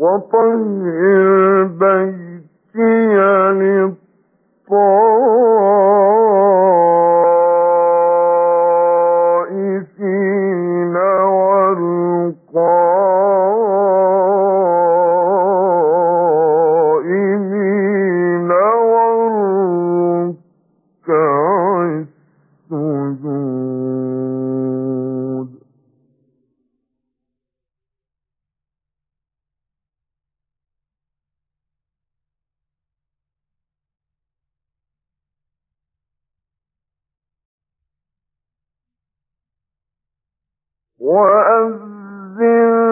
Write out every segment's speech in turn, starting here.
وطهر وأذن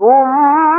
ثم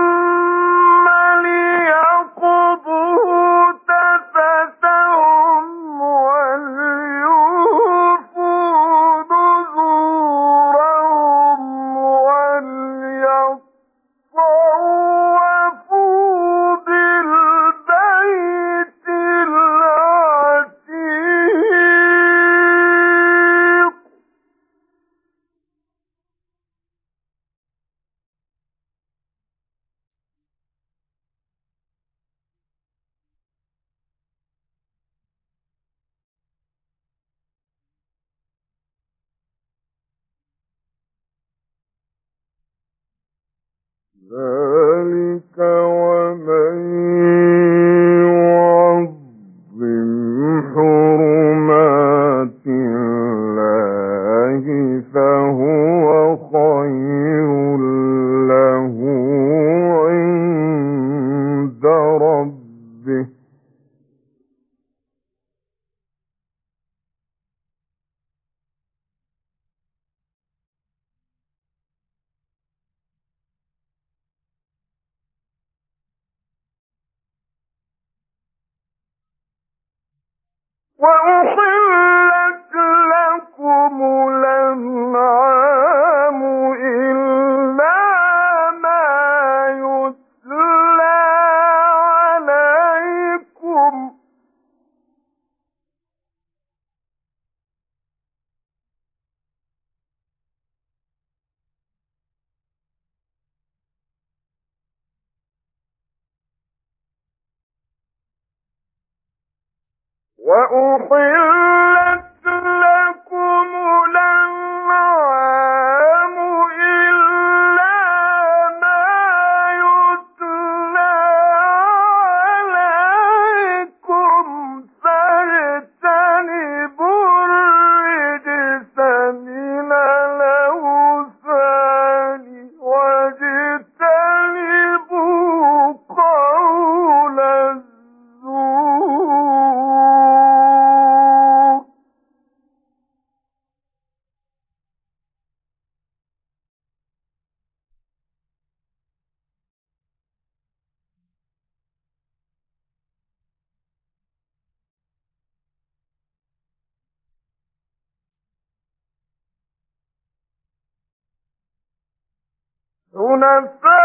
حنفاء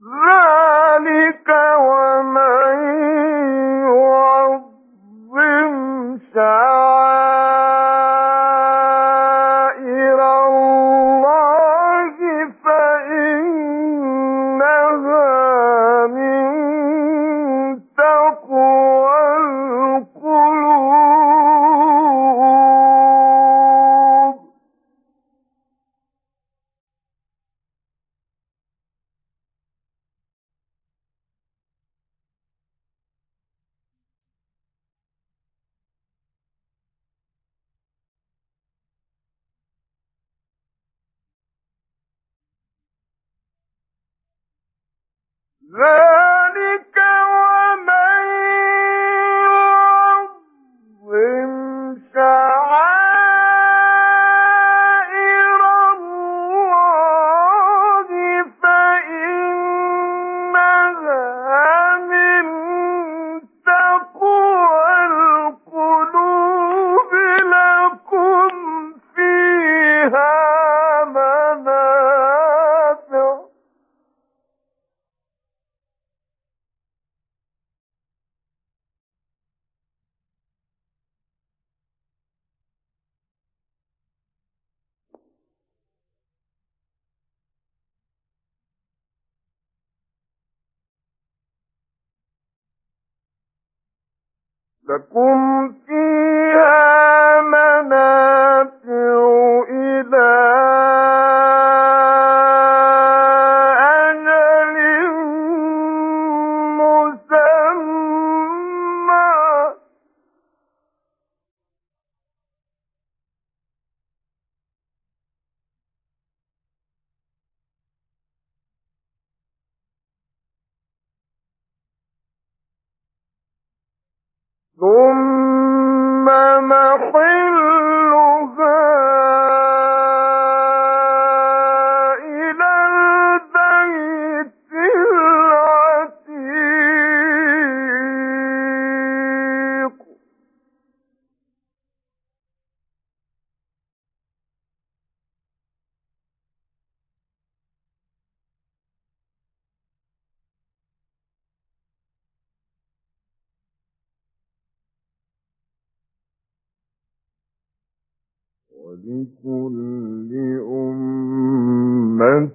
No! ولكل أمة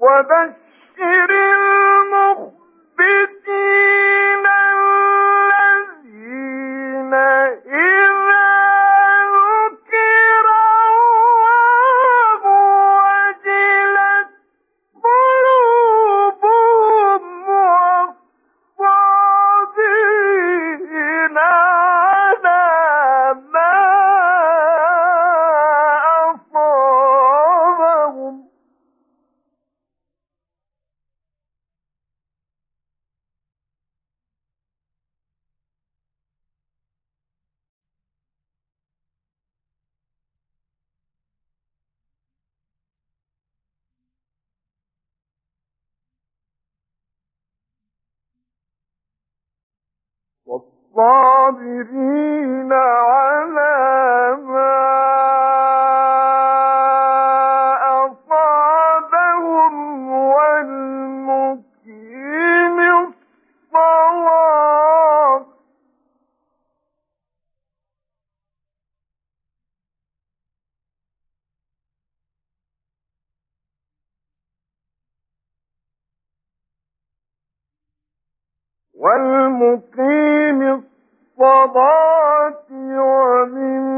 وبشر والمقيم الصلاة ومن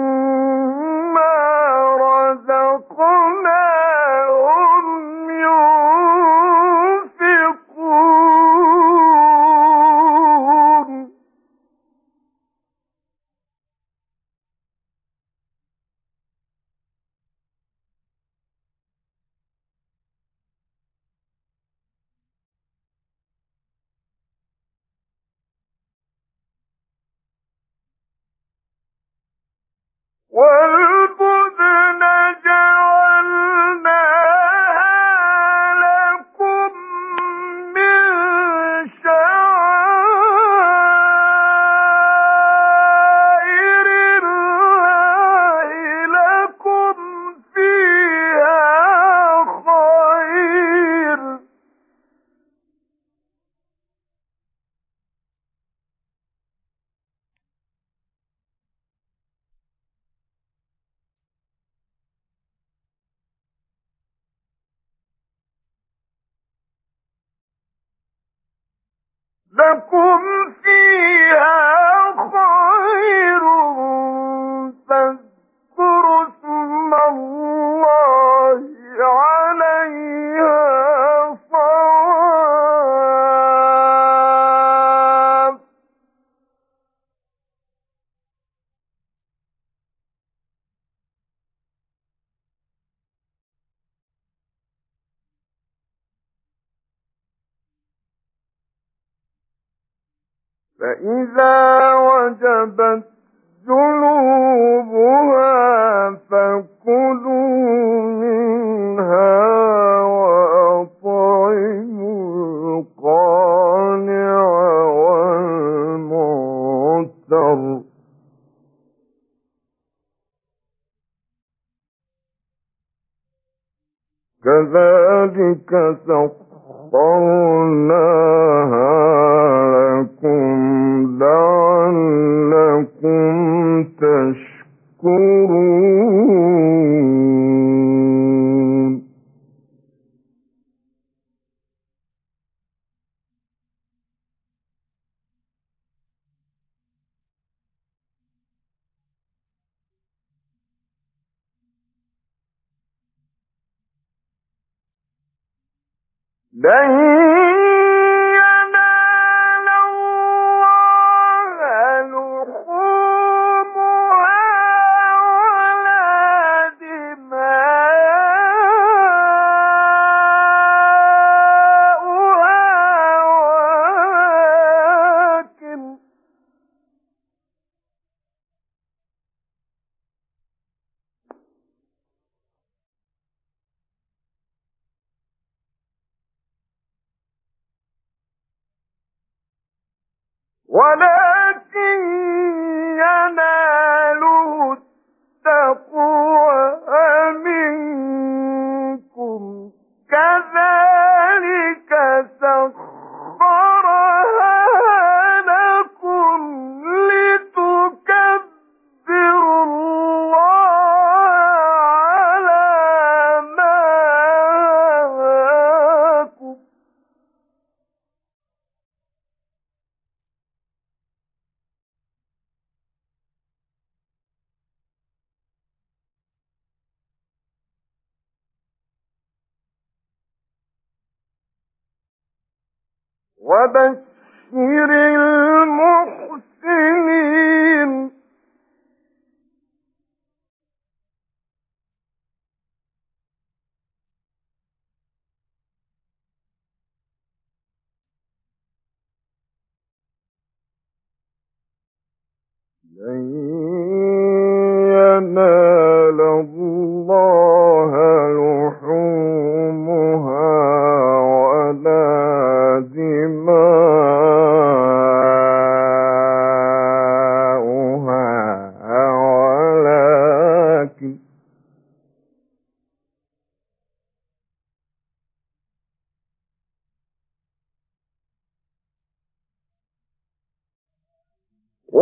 فإذا وجبت جنوبها فكلوا منها وأطعموا القانع والمعتر. كذلك سخرناه تشكرون. وبشر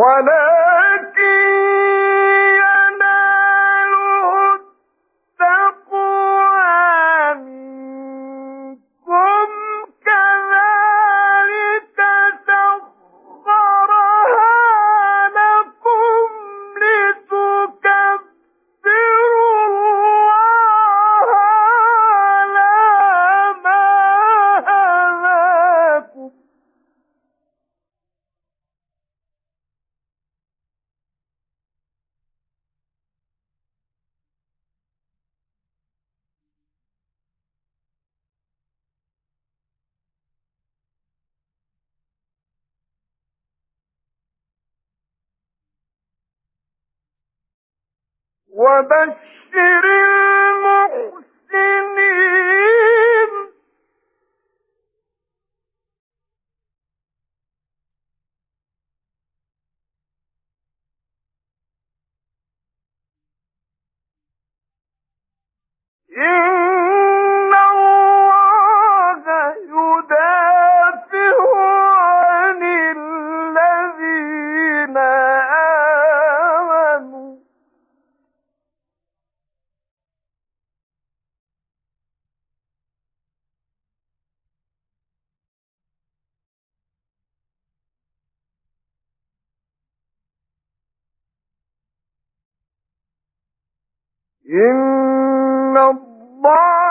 One وبشر المؤمنين إِنَّ اللَّهَ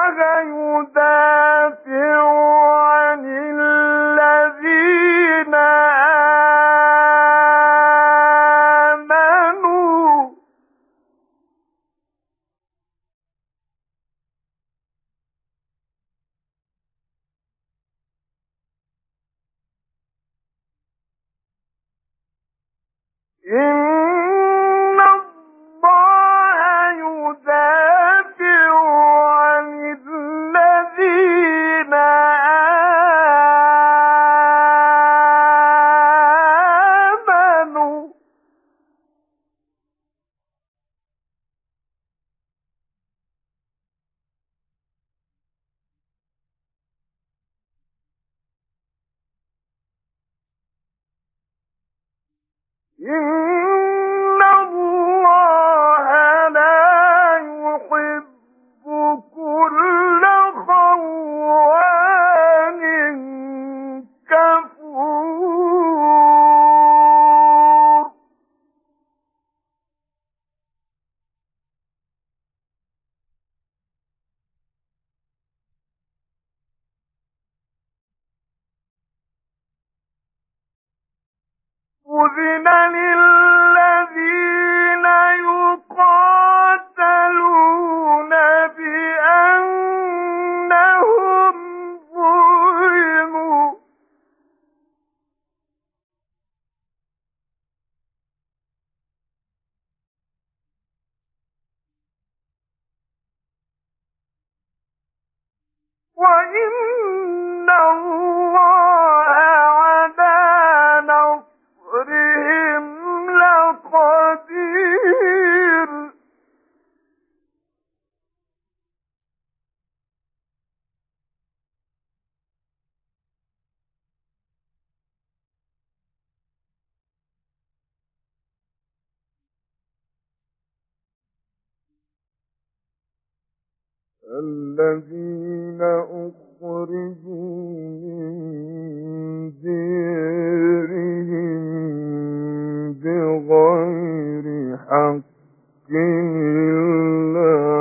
الذين أخرجوا من ديرهم بغير حق إلا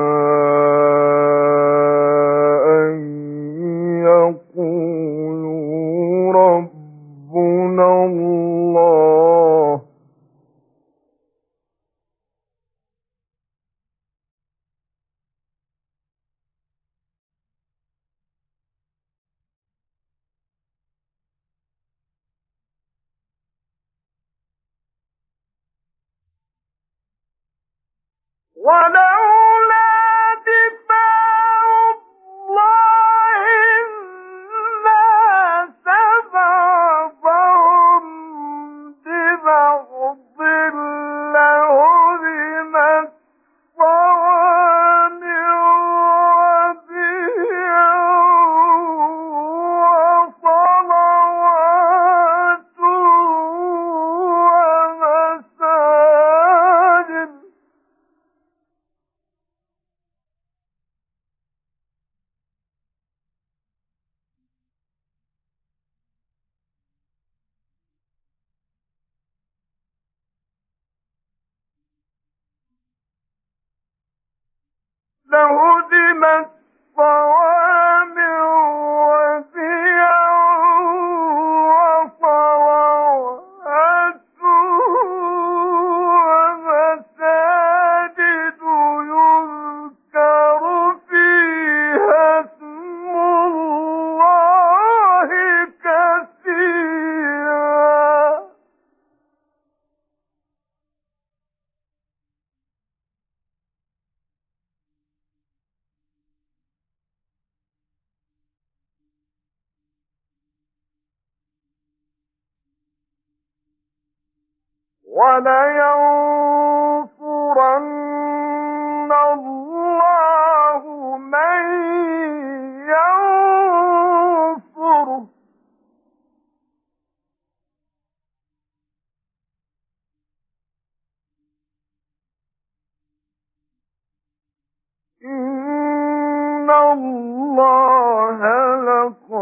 ولو الله لقوي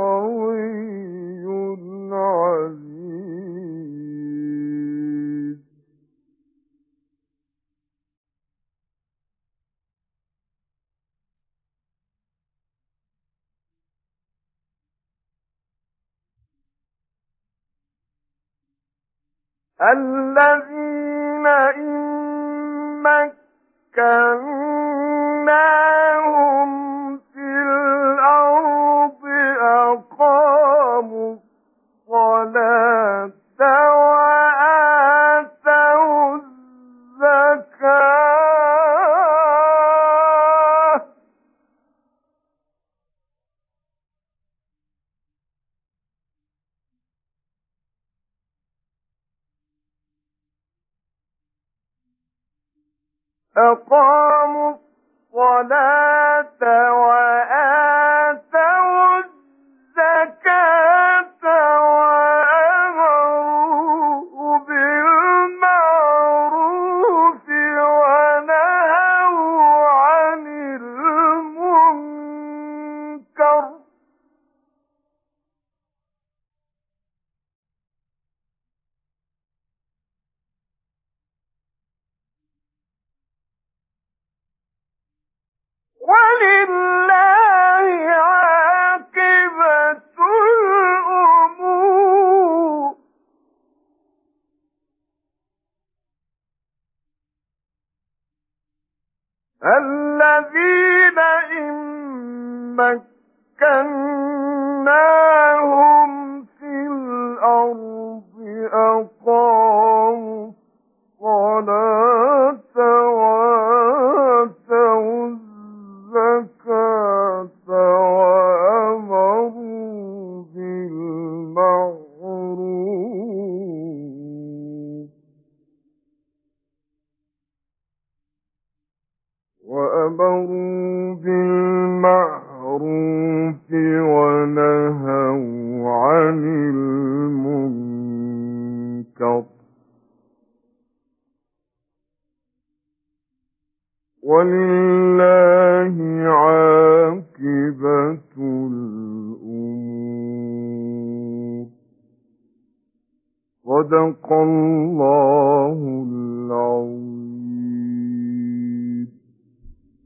أقاموا الصلاة وآتوا